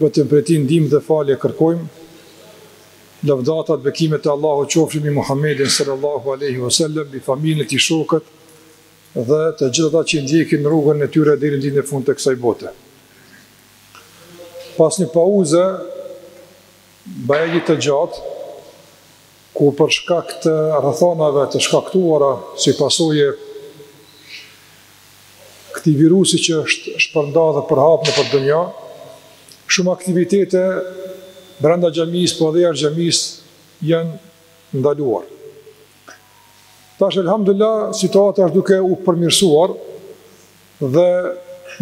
Vetëm prej Tij ndihmë dhe falje kërkojmë, lavdatat dhe bekimet e Allahut qofshin mbi Muhammedin sallallahu alejhi ve sellem, mbi familjen e tij, shokët dhe të gjithë ata që i ndjekin rrugën e tyre deri në ditën e fundit të kësaj bote. Pas një pauze bajagi të gjatë, ku për shkak të rrethanave të shkaktuara si pasojë e këtij virusi që është shpërndarë dhe përhap nëpër dynja, shumë aktivitete brenda xhamisë, po edhe jashtë xhamisë, janë ndaluar. Tash, elhamdulilah, situata është duke u përmirësuar dhe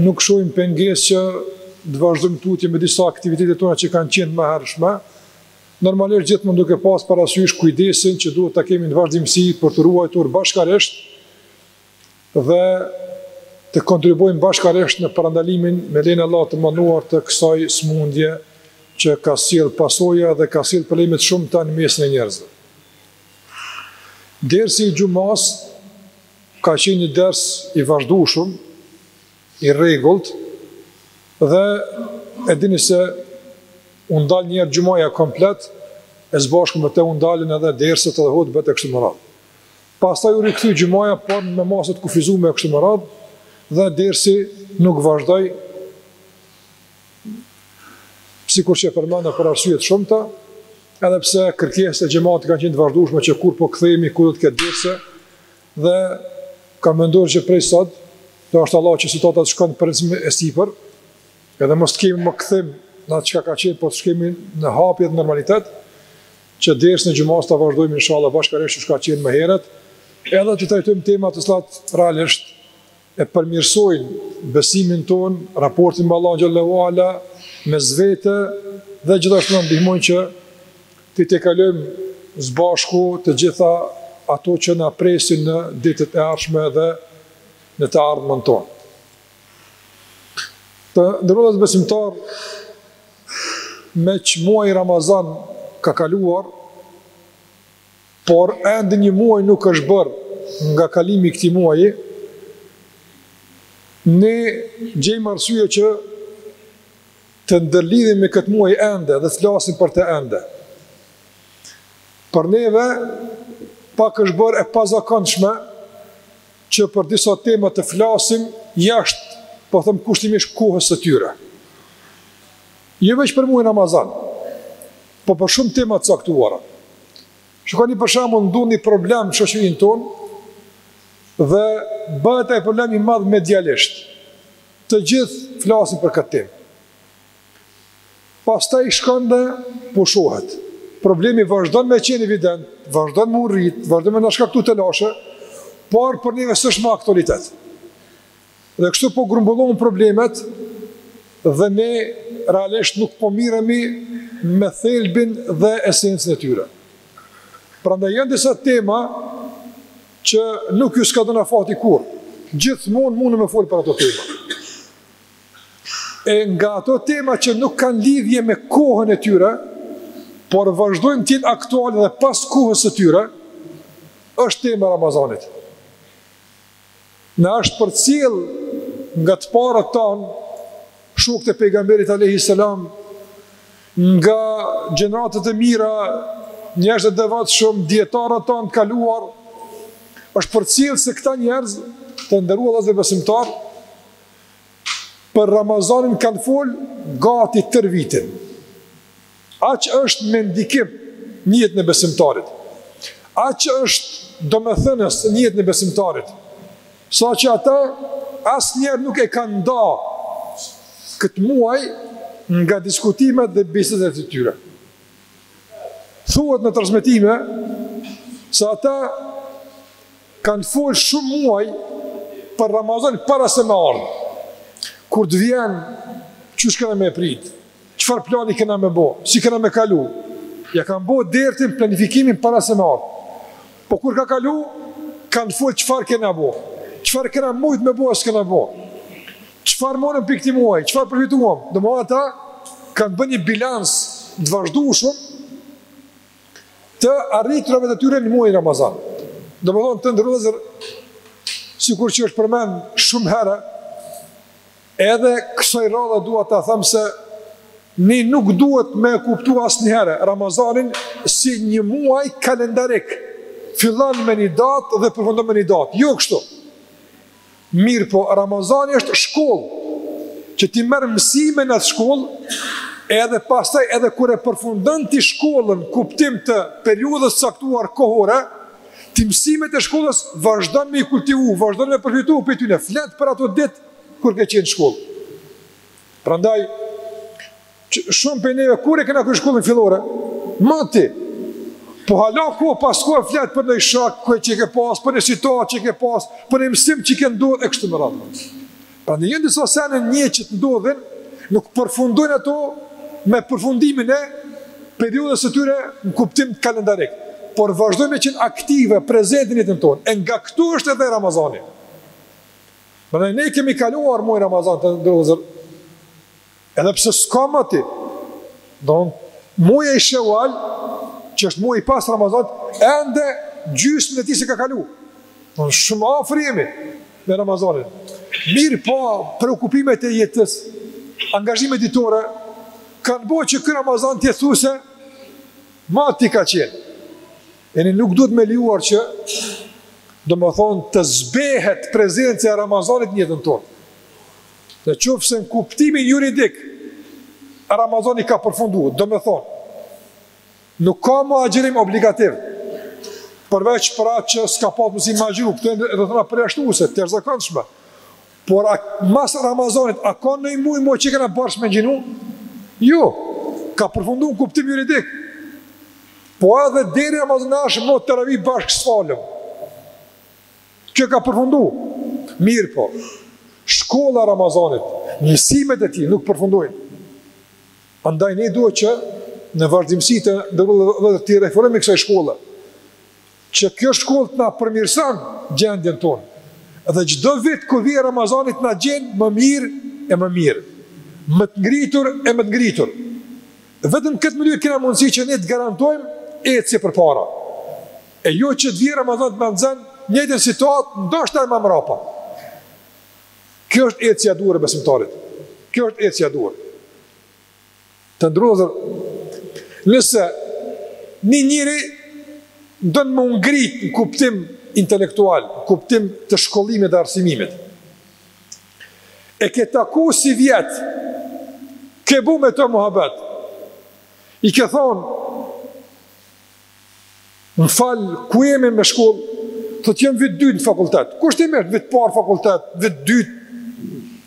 nuk shohim pengesë që të vazhdojmë tutje me disa aktivitete tona që kanë qenë më hershme, Normalisht gjithmonë duke pasë parasysh kujdesin që duhet ta kemi në vazhdimësi për t'u ruajtur bashkërisht dhe të kontribuojmë bashkërisht në parandalimin me lejen e Allahut të Madhëruar të kësaj sëmundje që ka sjellë pasoja dhe ka sjellë probleme të shumta në mesin e njerëzve. Dersi i xhumasë ka qenë një ders i vazhdueshëm i rregullt dhe e dini se u ndal një herë xhumaja komplet e së bashku me të u ndalën edhe derset dhe hutbet e kështu me radhë. Pastaj u rikthy xhumaja por me masa të kufizuara e kështu me radhë dhe dersi nuk vazhdoi sikur që e përmenda për arsye të shumta, edhe pse kërkesat e xhematit kanë qenë të vazhdushme që kur po kthehemi, kur do të ketë derse, Dhe kam menduar që prej sot, dhashtë Allahu që situata të shkon përmirësim e sipër, edhe mos të kemi më kthim në atë çka ka qenë, po të shkojmë në hapje dhe normalitet, që dersin e xhumasë ta vazhdojmë inshallah bashkërisht qysh ka qenë më herët, edhe të trajtojmë tema të cilat realisht e përmirësojnë besimin tonë, raportin me Allahun xhele ve ala, mes vete dhe gjithashtu na ndihmojnë që t'i tejkalojmë së bashku të gjitha ato që na presin në ditët e ardhshme dhe në të ardhmen tonë. Të nderuar besimtarë, meqë muaji Ramazan ka kaluar, Por ende një muaj nuk është bërë nga kalimi i këtij muaji, ne gjejmë arsye që të ndërlidhemi me këtë muaj ende dhe të flasim për të ende. Për neve, pak është bërë e pazakonshme që për disa tema të flasim jashtë, po them kushtimisht kohës së tyre. Jo veç për muajin Ramazan, Po për shumë tema të caktuara. Shikoni për shembull ndodh një problem në shoqërinë tonë dhe bëhet ai problem i madh medialisht. Të gjithë flasin për këtë temë. Pastaj shkon dhe pushohet. Problemi vazhdon me qenë evident, vazhdon me u rrit, vazhdon me na shkaktu telashe, po për neve s'është më aktualitet. Dhe kështu po grumbullohen problemet dhe ne realisht nuk po miremi me thelbin dhe esencën e tyre. Prandaj janë disa tema që nuk ju skadon afati kurrë. Gjithmonë mundne me folë për ato tema. E nga ato tema që nuk kanë lidhje me kohën e tyre, por vazhdojnë t'jetë aktuale dhe pas kohës së tyre, është tema e Ramazanit. Na është përcjellë nga të parët tanë, shokët e pejgamberit alejhi selam, nga gjeneratat e mira, njerëz të devotshëm, dijetarët tanë të kaluar, është përcjellë se këta njerëz të nderuar dhe besimtarë për Ramazanin kanë fol gati tërë vitin. Aq është me ndikim në jetën e besimtarit. Aq është domethënës në jetën e besimtarit. Saqë ata asnjëherë nuk e kanë nda këtë muaj nga diskutimet dhe bisedet e tyre. Thuhet në transmetime se ata kanë fol shumë muaj për Ramazan para se me ardhë. Kur të vjen, qysh kena me e prit? Çfarë plani kena me bo? Si kena me kalu? Ia kanë bo dertin planifikimin para se me ardhë. Po kur ka kalu, kanë folë çfarë kena bo? Çfarë kena mujtë me bo e s'kena bo? Çfarë morëm prej këtij muaji? Çfarë përfituam? Domethënë ata kanë bë një bilanc të vazhdueshëm të arritrave të tyre në muajin Ramazan. Domethënë të nderuar vëllezër, sikur që është përmend shumë herë, Edhe kësaj radhe du ta them se ne nuk duhet me e kuptu asnjëherë Ramazanin si një muaj kalendarik. Fillon me një datë dhe përfundon me një datë. Jo kështu. Mirëpo, Ramazani është shkollë, që ti merr mësime në atë shkollë, edhe pastaj edhe kur e përfundon ti shkollën kuptim të periudhës caktuar kohore, ti mësimet e shkollës vazhdon me i kultivu, vazhdon me përfitu prej tyne, flet për ato ditë kur ke qenë në shkollë. Prandaj shumë prej neve kur e kena kryer shkollën fillore? Moti. Po hala kohë pas kohe flet për ndonjë shok ku që e ke pas, për një situatë që ke pas, për një mësim që të ka ndodhur e kështu me radhë. Prandaj janë disa sene njëherë që të ndodhin, nuk përfundojnë ato me përfundimin e periudhës së tyre në kuptim kalendarik, por vazhdojnë të jenë aktive, prezente në jetën tonë. E nga këtu është edhe Ramazani. Pra edhe ne kemi kaluar muajin Ramazan, të nderuar, edhe pse s'ka moti, domethënë muaji i Shevalit, që është muaj pas Ramazanit, ende gjysën e tij s'e ka kalu. Domethënë shumë afër jemi me Ramazanin. Mirëpo, preokupimet e jetës, angazhimet ditore, kanë bo që ky Ramazan të jetë thuajse moti ka qenë. E ne nuk duhet me lejuar që domethënë të zbehet prezenca e Ramazanit në jetën tonë. Në qoftë se në kuptimin juridik, Ramazani ka përfundu, domethënë, nuk ka më agjërim obligativ, përveç për atë që s'ka pas mundësi me agjëru, këto janë gjëra përjashtuese, të jashtëzakonshme, Por a mas Ramazanit, a ka ndonjë muj më që kena borxh me agjinu? Jo, ka përfundu në kuptim juridik. Po edhe deri Ramazanin tash më teravi bashkë s'falim. Kjo ka përfundu. Mirëpo, shkolla e Ramazanit, mësimet e tij nuk përfundojnë. Andaj ne duhet që në vazhdimësi të nderuar, t'i referohemi kësaj shkolle. Që kjo shkollë të na përmirëson gjendjen tonë dhe çdo vit kur vjen Ramazani të na gjen më mirë e më mirë, më të ngritur e më të ngritur. Vetëm në këtë mënyrë kena mundësi që ne të garantojmë ecje përpara. E jo që të vjen Ramazani të na nxën në të njëjtën situatë, ndoshta edhe më mbrapa. Kjo është ecja e duhur e besimtarit. Kjo është ecja e duhur. Të nderuar, nëse një njeri don me u ngrit në kuptim intelektual, në kuptim të shkollimit dhe arsimimit, e ke taku sivjet, ke bo me të muhabet, i ke thonë, Më fal, ku jemi me shkollë? Thotë jam vit dytë në fakultet. Kushtimisht vit parë fakultet, vit dytë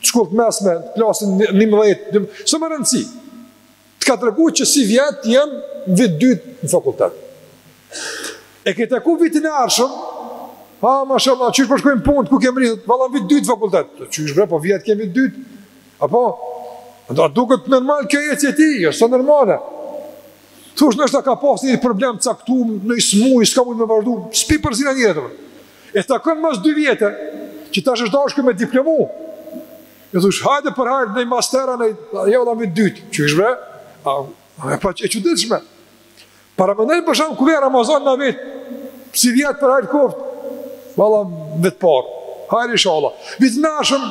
shkollë të mesme, klasën 11, s'ka më rëndësi. Të ka treguar që sivjet jam vit dytë në fakultet. E ke taku vitin e ardhshëm, ha, ma shumë, a qysh po shkojnë punët, ku ke mërritë, valla vit dytë fakultet, thotë qysh bre, po vjet ke qenë vit dytë, a po, a duket normal kjo gjë që ti, jo, s'është normale, Thush n'është ka pas një problem të caktum, ni smuj, s'ka mund me vazhdu, s'pi përzina një jetër. E takon mas dy vjete, që tash është dashtë me diplomu. E thush, hajde për hajr, në master a, në, jo valla vit i dytë. Qysh bre? A, a e pa që e çuditshme. Paramenoje për shembull ku vjen Ramazani në vit, sivjet për hajr koftë, valla vit i parë. Hajr ishalla. Vitin e ardhshëm,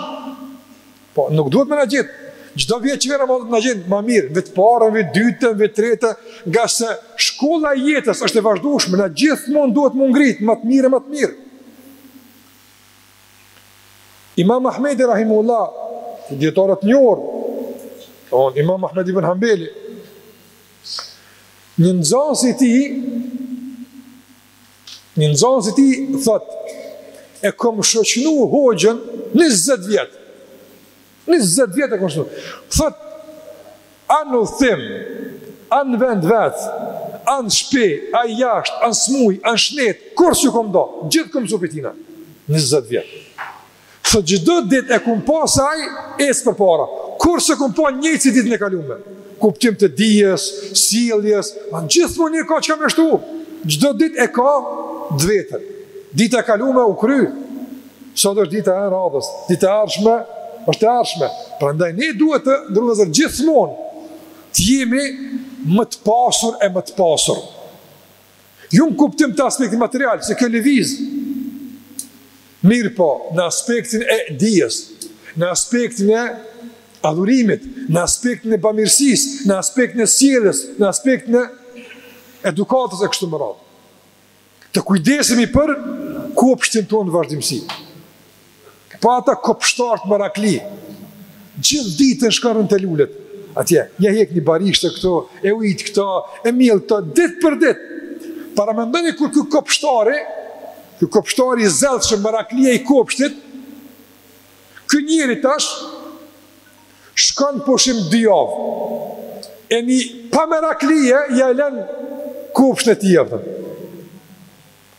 Po, nuk duhet me na gjetë. Çdo vjet që vjen Ramazani na gjen ma mirë, vitin e parë, vitin e dytë, vitin e tretë, ngase shkolla e jetës është e vazhdushme, na gjithmonë duhet m'u ngritë, ma të mirë e ma të mirë. Imam Ahmedi rahimehullah, dijetar i njohun, Imam Ahmed ibn Hambeli, një nxanës i tij, Një nxënës i tij thot, e kom shoqnu hoxhën 20 vjet. 20 vjet e kom shoqnu. Thot, a n'udhtim, a n'vend t'vet, a n'shpi, a jashtë, a n'smuj, a n'shnet, kurrë s'ju kom da, gjithë kom msu pi tina. 20 vjet. Thot çdo ditë e kum pa se ai ec përpara. Kurrë s'e kum pa njëjtë si ditën e kalume. N'kuptim të dijes, sjelljes, ma gjithmonë e ka çka me shtu. Çdo ditë e ka t'veten. Dita e kalume u kry. Sot është dita e radhës, dita e ardhshme është e ardhshme. Prandaj ne duhet të ndrojmë gjithmonë të jemi më të pasur e më të pasur. Jo në kuptim të aspektit material, se kjo lëviz. Mirëpo, në aspektin e dijes, në aspektin e adhurimit, në aspektin e bamirësisë, në aspektin e sjelljes, në aspektin e edukatës e kështu me radhë. Të kujdesemi për kopshtin tonë në vazhdimësi. Pa ata kopshtarët merakli. Gjithë ditën shkon rrin te lulet. Atje, ja hjek një barishte këtu, e ujit këto, e mjell këto ditë për ditë. Paramendoni kur ky kopshtari, ky kopshtari i zellshëm merakli i kopshtit, ky njeri tash shkon n'pushim dy javë. E një pa merakli, ja len kopshtin e tij atë.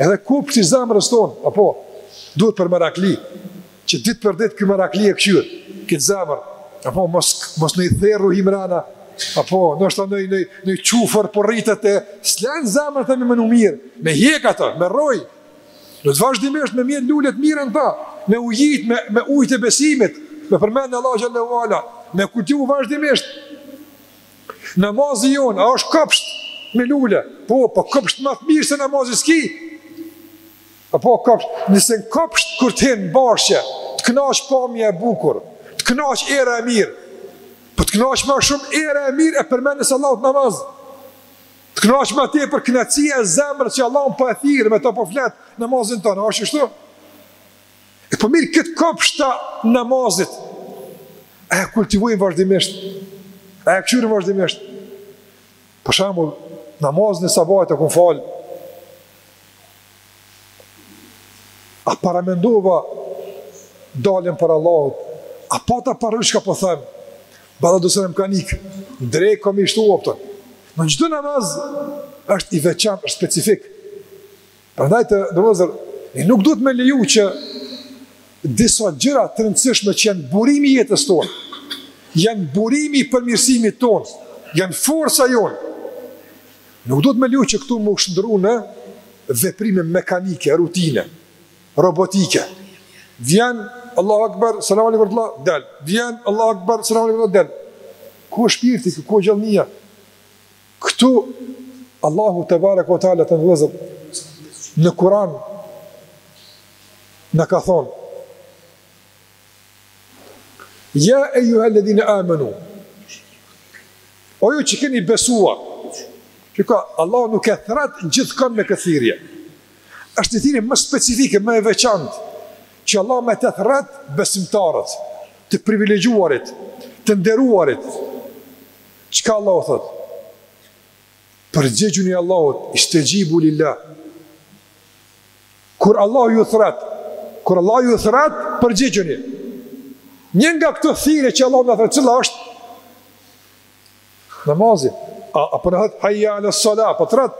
Edhe kopshti i zemrës tonë, apo, duhet për merakli, që ditë për ditë ky merakli e kqyr këtë zemër, apo, mos, mos ni therrë u hi mrena, apo, n'është ni, ni, ni çufër po rritet e s'e len zemrën me menu mirë, me hjek ato, me rujt, na vazhdimisht me mjellë lule t'mira n'ta, me ujit, me, me ujt e besimit, me përmenë Allahun xhelle ue ala, me kultivu vazhdimisht, Namazi jonë, a është kopsht me lule? Po, po kopsht ma të mirë se namazi s'ki. A po kopsht, nëse në kopsht kur të hin n'bashçe, të knaqë pamja e bukur, të knaqë era e mirë, po të knaqë ma shumë era e mirë e përmendjes Allahut n'namaz. Të knaqë ma tepër knaqësia e zemrës që Allahun po e thirë me to po flet n'namazin tonë, a është shtu? E po mirë këtë kopsht të namazit, a e kultivojmë vazhdimisht, a e kqyrim vazhdimisht. Për shambull, namazin e sabahit e kom falë, a paramendova daljen para Allahut, a pata parasysh çka po them, bada do si mekanik, drejt kom i shtu optën. Se çdo namaz është i veçantë, është specifik. Prandaj të nderuar, ne nuk duhet me leju që disa gjëra të rëndësishme që janë burimi i jetës tonë, janë burimi i përmirësimit tonë, janë forca jonë. Nuk duhet me leju që këto me u shndrru në veprime mekanike, rutine, robotike. Vjen Allahu Akbar, selam alejkum Allah, del. Vjen Allahu Akbar, selam alejkum Allah, del. Ku është shpirti, ku është gjallënia? Këtu, Allahu tebareke ve teala të nderuar, në Kuran, na ka thonë, Ja ejjuhel-ledhine amenu, o ju që keni besuar, çka, Allahu nuk e thrret gjithkënd me këtë thirrje, është një thirrje më specifike, më e veçantë, që Allah me të thrret besimtarët, të privilegjuarit, të nderuarit, Çka Allahu thotë? Përgjigjuni Allahut, istegjibu lillah. Kur Allahu ju thrret, kur Allahu ju thrret, përgjigjuni. Një nga këto thirrje që Allahu na thrret, cila është? Namazi. A po na thot hayya ala sala, po thrret.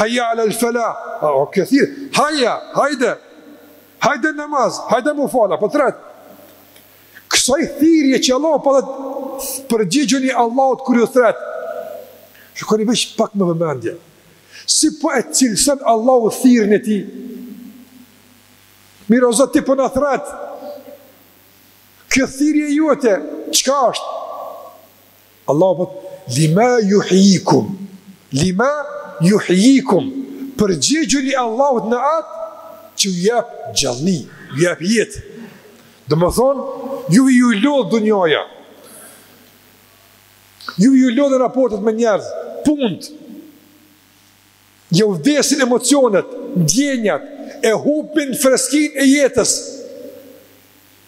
Hayya ala al fala. A o kjo thirrje? Hayya, hajde. Hajde n'namaz, hajde m'u fal, a po thrret. Kësaj thirrje që Allahu po thotë, përgjigjuni Allahut kur ju thrret. Shikoni veç pak me vëmendje. Si po e cilëson Allahu thirrjen e tij? Mirë o Zot ti po na thrret. Kjo thirrje jote çka është? Allahu thotë, Lima yuhyikum, lima yuhyikum, përgjigjuni Allahut në atë që ju jep gjallni, ju jep jetë. Domethonë, ju ju lodh dunjaja, ju ju lodhin raportet me njerëz, punët, ju vdesin emocionet, ndjenjat, e hupin freskinë e jetës,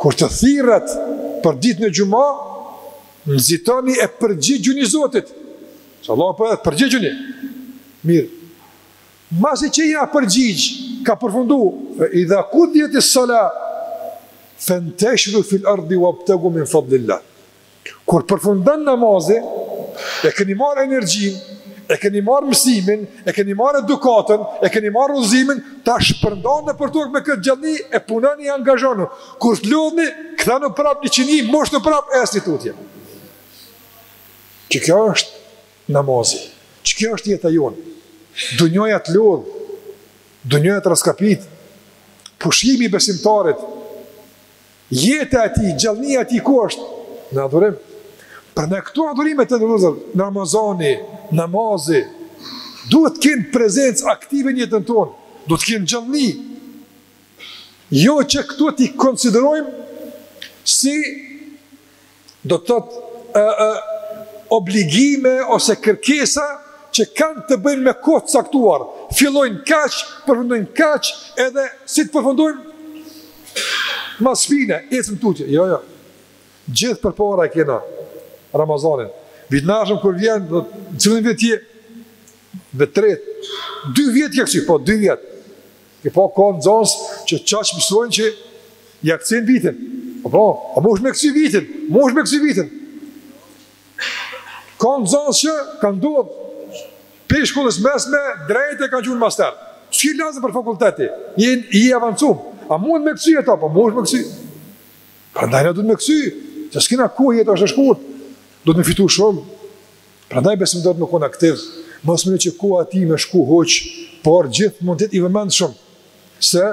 Kur të thirret për ditën e xhuma, nxitoni e përgjigjuni Zotit. Se Allah po thotë përgjigjuni. Mirë. Masi që je përgjigj, ka përfundu, fe idha kudijetis-sala, fenteshiru fil ardi webtegu min fadlillah. Kur përfundon namazi, e keni marrë energjinë, e keni marrë mësimin, e keni marrë edukatën, e keni marrë udhëzimin, tash shpërndanu nëpër tokë me këtë gjallni e punoni, angazhonu. Kur të lodhni, kthenu prap në qini, mushnu prap e ecni tutje. Qikjo është namazi. Qikjo është jeta jonë. Dunjoja të lodh, dunjoja të rraskapit, pushimi i besimtarit, Jeta e tij, gjallënia e tij ku është? Në adhurim. Prandaj këto adhurime të nderuar vëllezër, Ramazani, namazi, duhet të kenë prezencë aktive në jetën tonë, duhet të kenë gjallni. Jo që këto t'i konsiderojmë si do të thotë ë ë obligime ose kërkesa që kanë të bëjnë me kohë të caktuar, fillojnë kaq, përfundojnë kaq, edhe si të përfundojnë ma s'vijnë, ecën tutje. Jo, jo. Gjithë përpara e kena Ramazanin. Vitin e ardhshëm kur vjen, në cilin vit je? Në të tret. Dy vjet ke kcy, po dy vjet. I po ka nxënës që çaj mësojnë që ja kthejnë vitin. Po, po, a mund të kthej vitin? Mund të kthej vitin. Ka nxënës që kanë duhet për shkollës mesme drejtë kanë qenë master. Çi lazë për fakulteti? Je i avancuar. A mund të kthej ato? Po, mund të kthej. Prandaj do të më kthej. Të skena ku jetë është shkurt. Do të më fitu shumë. Prandaj besimtari do me kon aktiv, mos me lënë që koha e tij me shku huq, por gjithmonë të jetë i vëmendshëm se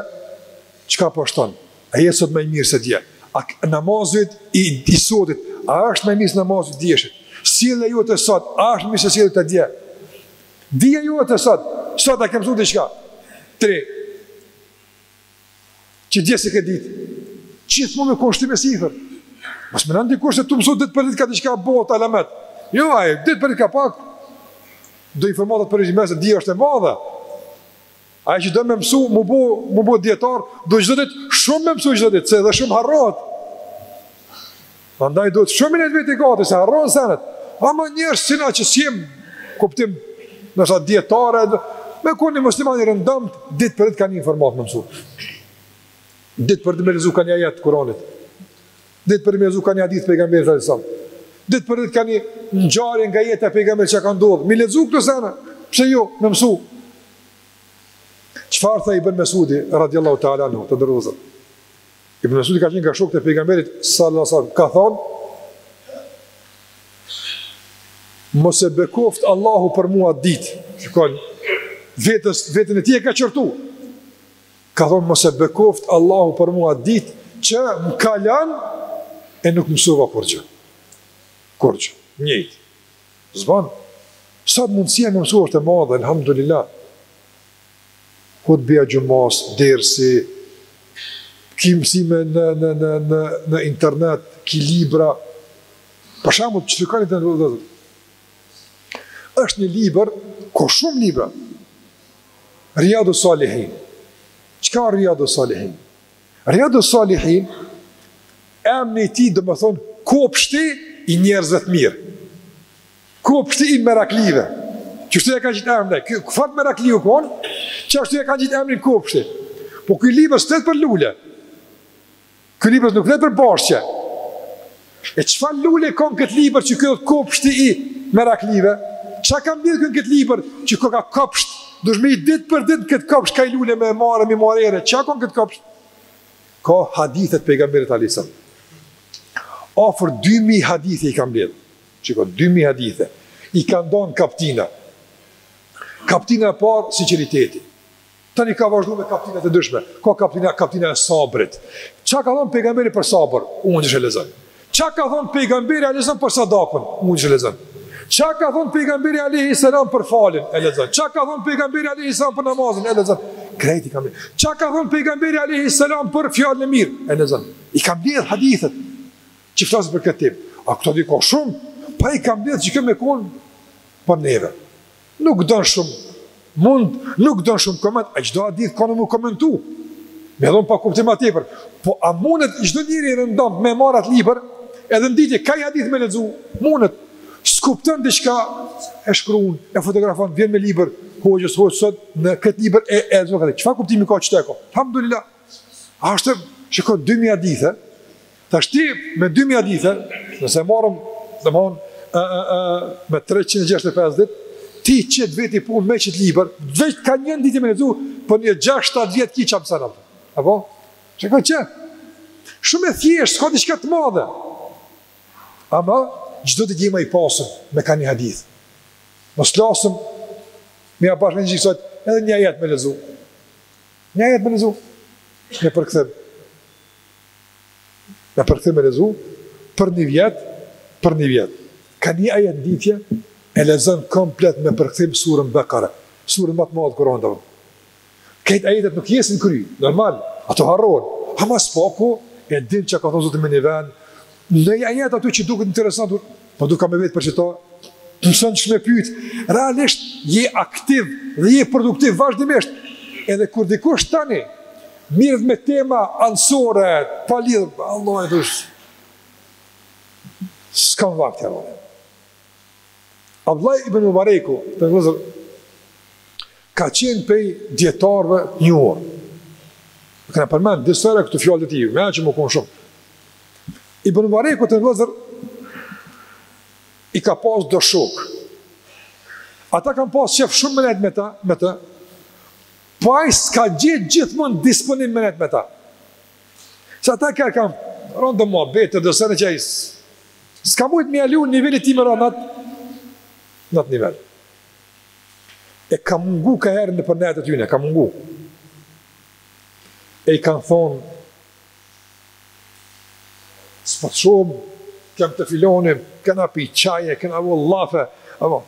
çka po shton. A je sot më i mirë se dje? A namazi i sotit, a është më i mirë se namazi i djeshit? Sjellja jote sot, a është më mirë se sjellja jote dje? Dija jote sot, sot a ke mësuar diçka të re Që dje s'e ke ditë, gjithmonë me kon në shtim e sipër. Mos mendoni kur se të mësu ditë për ditë ka diçka bëhet alamet. Jo, ai, ditë për ditë ka pak, do informata për arsye se dija është e madhe. Ai që do me mësu, m'u bo, m'u bo dijetar, do gjithë ditë shumë me mësu gjithë ditë, se edhe shumë harrohet. Prandaj duhet shumë mirë të vetë gati se harron senet. Ama njerëz si na që s'jem kuptim në sa dijetarë me ku një musliman i rëndomt ditë për ditë ka një informatë me mësu. Ditë për ditë me lexu ka një ajet Kur'anit. Ditë për ditë me lexu ka një hadith pejgamberit sallallahu alajhi wasallam. Ditë për ditë ka një ngjarje nga jeta e pejgamberit që ka ndodhur. Me i lexu këto sene, pse jo, me mësu. Çfarë tha Ibn Mesudi radiallahu ta'ala anhu, të nderuar. Ibn Mesudi ka qenë nga shokët e pejgamberit sallallahu alaihi wasallam, ka thonë Mos e bekoft Allahu për mua ditë. Shikon, vetës, vetën e tij e ka qërtu. Ka thonë, mos e bekoft Allahu për mua ditë që më kalan e nuk mësova kurgjë. Kurgjë, njëjtë. S'ban, sot mundësia me mësu është e madhe, alhamdulillah. Hutbeja e xhumasë, dersi, ki mësime në në në në në internet, ki libra. Për shembull, çfarë ka n'internet vëllazër? Është një libër, ka shumë libra. Riyadu Salihin. Çka Riyadu Salihin? Riyadu Salihin emri i tij domethonë kopshti i njerëzve të mirë. Kopshti i Meraklive. Qështu e ka ngjitë emrin. Ky, fort merakli u konë, që ashtu e ka ngjitë emrin kopshti. Po ky libër s'flet për lule. Ky libër nuk flet për bahçe. E çfarë lule ka n'këtë libër që thotë kopshti i Meraklive? Ça ka mbjellë ky n'këtë libër që thotë ka kopsht? Duhet me hi ditë për ditë n'këtë kopsht ka ni lule me e marrë, me i marrë erë. Ça ka n'këtë kopsht? Ka hadithe t'pejgamberit alejhi selam. Afër 2.000 hadithe i ka mbledhë. Shiko, dy mijë hadithe. I ka nda n'kaptina. Kaptina e parë, sinceriteti. Tani ka vazhdu me kaptina të ndryshme. Ka kaptina, kaptina e sabrit. Ça ka thonë pejgamberi për sabër? Unë qe e lexon. Ça ka thonë pejgamberi alejhi selam për sadakën? Unë qe e lexon. Ça ka thonë pejgamberi alejhi selam për faljen? E lexon. Ça ka thonë pejgamberi alejhi selam për namazin? E lexon. Krejt i ka mbledhë. Ça ka thonë pejgamberi alejhi selam për fjalën e mirë? E lexon. I ka mbledhë hadithet. Që flasin për këtë temë, a këto dihet ka shumë, po i ka mbledhë që ka me konë për neve. Nuk don shumë mund, nuk don shumë koment, a çdo hadith ka me u komentu, me dhonë pak kuptim ma tepër, po a mundet çdo njeri i rëndomtë me marrë at libër, edhe në ditë, ka ni hadith me lexu, mundet, s'kupton diçka e shkrun, e fotografon, vjen me libër, hoxhës, hoxhës, sot, në këtë libër, e, e, e, çfarë kuptimi ka qëtë e ka? Alhamdulillah, ashtë, që ka 2000 hadithe, Tashti me 2000 hadithe, nëse marrim, domthon, ë ë ë me 365 ditë, ti i qet veti punë me qet libër, veç ka një ditë me lexu, po një 6-7 vjet ki çam sana. Apo? Çe ka çe? Shumë e thjeshtë, s'ka diçka të madhe. Ama çdo ditë jemi pasuru me ka një hadith. Mos të flasim me ja bashkëngjitë edhe një ajet me lexu. Një ajet me lexu. Me përkthim. Në përkthim me lexu, për një vjet, për një vjet. Ka një ajet n'ditë, e lexon komplet me përkthim suren Bekare, suren më të madhe n'Kur'an, të zëmë. Këto ajetet nuk jesin n'kry, normal, ato harrohen, ama s'paku e din që ka thonë Zoti në një ven, Naj ajet aty që duket interesant, po duka me vet për qeta, të mëson që me pyt, realisht je aktiv dhe je produktiv vazhdimisht, edhe kur dikush tani merret me tema anësore, pa lidhje, Allah e dush, s'kam vakt, Allah e dush, Abdullah ibn Mubareku, të nderum vëllezër, ka qenë prej dijetarëve t'njohur. E kena përmend disa herë këtu fjalët e tij, me e që më konë shumë. Ibn Mubareku, të nderum vëllezër, i ka pas do shokë. Ata kanë pas qef shumë me nejt me ta, me të, po ai s'ka gjet gjithmonë disponim me nejt me ta. Se ata kanë kanë rëndom n'muhabete, do sene që ai s'ka mujt me ja leju nivelit tij me ra në atë, në atë nivel. E ka mungu kaniherë nëpër nejet e tyne, ka mungu. E i kanë thonë, s'po të shohim, kem te filani, kena pi çaje, kena bo llafe, apo,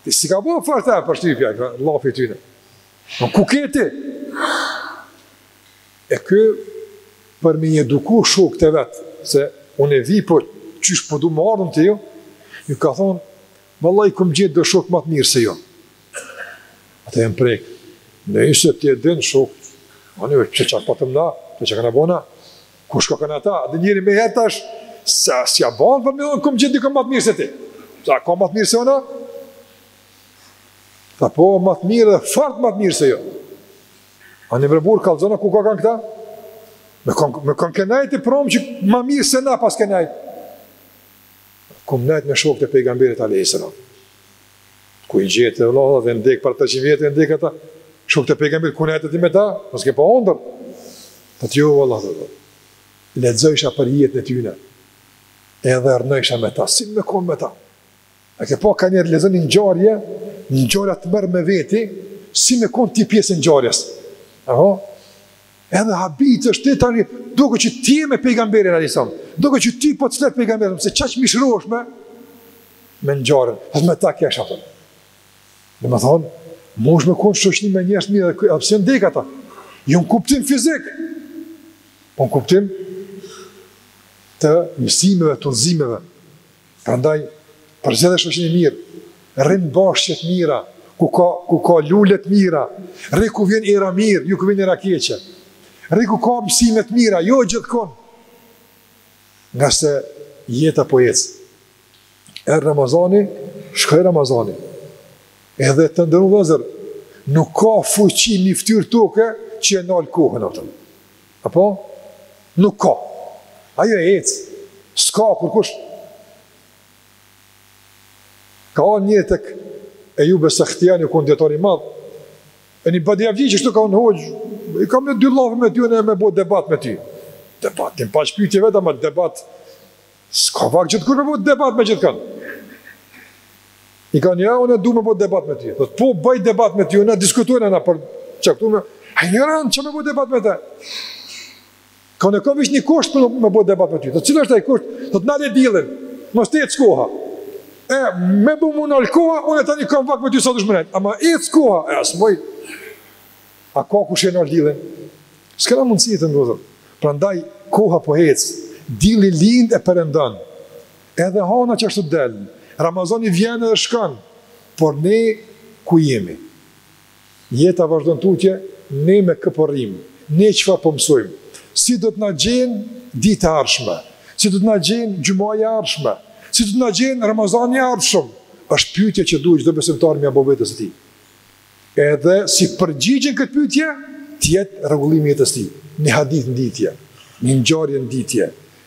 atij s'i ka bo fort përshtypje llafi i tyne. Po ku ke ti? E ky për me i eduku shokët e vet, se unë e di, po qysh po du me ardhë te ju, ju ka thonë, vallahi kom gjet do shokë më të mirë se ju. Ata janë prekë, në ishe të jedin shok, ma një që që patëm na, që që kena bo na, ku shko këna ta, dhe njëri me jetë tash, se s'ja ban për me i thonë kom gjet dikon më të mirë se ti. Sa ka më të mirë se unë? Tha po më të mirë edhe fort më të mirë se ju. Ani bre burrë kallzona ku ke kanë ti? Me kanë me kanë ke nejt i promë që ma mirë se na paske nejt. Kom nejt me shokët e pejgamberit alejhi selam. Ku i gjete dhe Allah dhe ndekë për të që vjet dhe ndekë ata. Shokët e pejgamberit ku nejte ti me ta, mos ke pa ondërr. Tha jo, Allah dhe dhe. Lexojsha për jetën e tyne. Edhe rrnojsha me ta. Si me konë me ta? A ke pa kanjëherë lexon një ngjarje, ngjarja të merr me veti, si me konë ti pjesë e ngjarjes. Apo? Edhe habitesh ti tani, duket që ti je me pejgamberin, alejhi selam, duket që ty po të flet pejgamberi, se qaq mishrohesh me, me ngjarjen, atë me ta kesh atëm. Domethonë, munesh me konë n'shoqni me njerëz t'mirë, edhe kur, edhe pse kanë dekë ata, jo në kuptim fizik, po në kuptim të mësimeve, të udhëzimeve, Prandaj, përzgjidhe shoqin e mirë, rri në bahçe të mira, ku ka, ku ka lule të mira, rri ku vjen era e mirë, jo ku vjen era e keqe, rri ku ka mësime të mira, jo gjithkun, ngase jeta po ecë. Erdh Ramazani, shkoi Ramazani, edhe të nderuar vëllezër, nuk ka fuqi në ftyrë të tokës që e nal kohën apo. Apo? Nuk ka. Ajo ecë. S'ka kurrkush. Ka ardh një tek Ejub es Sahtijani, u kanë dijetar i madhë, e një bidatgji qeshtu tha o hoxhë, i kam një dy llafe me ty, du me bo debat me ty. Debat, 'i paç të kije veta, ama debat, S'ka gjithkur me bo debat me gjithkanë. I tha njëri, unë du me bo debat me ty. Dhe po bëj debat me ty, unë e diskutoj anë për qëtu me... A njëra, unë që me bo debat me te? Tha unë kom veç një kusht për me bo debat me ti. Tha cili është ai kusht? Tha nale diellin, mos të ec koha. E, me bo me u nalë koha, unë tani kam vakt me ty sa dush me nejt. Ama ec koha, e s'muj. A ka kush e nal dillin? S'kena mundësi të nderuar. Prandaj koha po ec, dilli lind e perëndon. Edhe hana qashtu del. Ramazani vjen edhe shkon. Por ne ku jemi? Jeta vazhdon tutje, ne me kë po rrim? Ne çfarë po mësojmë? Si do të na gjen dita e ardhshme? Si do të na gjen xhumaja e ardhshme? Si do të na gjen Ramazani i ardhshëm? Është pyetje që duhet çdo besimtar m'ia bo vetes së tij. Edhe si përgjigje në këtë pyetje, të jetë rregullimi i jetës së tij, një hadith në ditje, një ngjarje në ditje,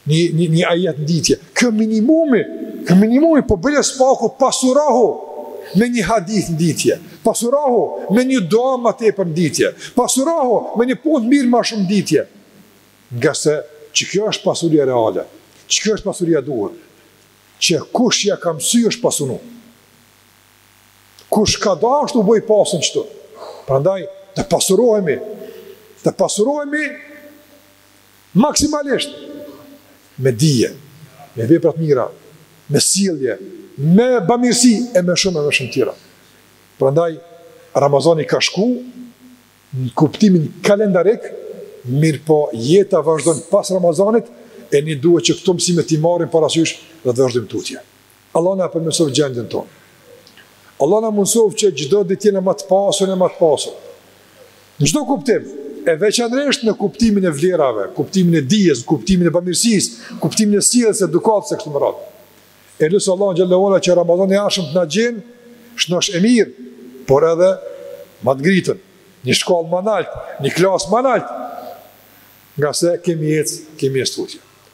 një një një ajet në ditje. Ky minimumi, ky minimumi po bile s'paku pasurahu me një hadith në ditje, pasurohu me një dua ma tepër në ditje, pasurahu me një punë të mirë ma shumë në ditje. Ngase qikjo është pasuria reale, qikjo është pasuria e duhur, që kush ja ka msy është pasunu. Kush ka dasht u bo i pasun qëtu. Prandaj, të pasurohemi, të pasurohemi maksimalisht me dije, me vepra të mira, me sjellje, me bamirësi e me shumë e me shumë tjera. Prandaj, Ramazani ka shku në kuptimin kalendarik, mirëpo jeta vazhdon pas Ramazanit, e ne duhet që këto mësime t'i marrim parasysh dhe të vazhdojmë tutje. Allahu na e përmirësoftë gjendjen tonë. Allahu na mundësoftë që çdo ditë të jena ma të pasun e ma të pasun. Në çdo kuptim, e veçanërisht në kuptimin e vlerave, kuptimin e dijes, kuptimin e bamirësisë, kuptimin e sjelljes, edukatës e kështu me radhë. E lus Allahun xhele që Ramazani i ardhshëm të na gjen shnosh e mirë, por edhe ma të ngritun, një shkallë ma nalt, një klasë ma nalt, ngase kemi ec, kemi ec tutje.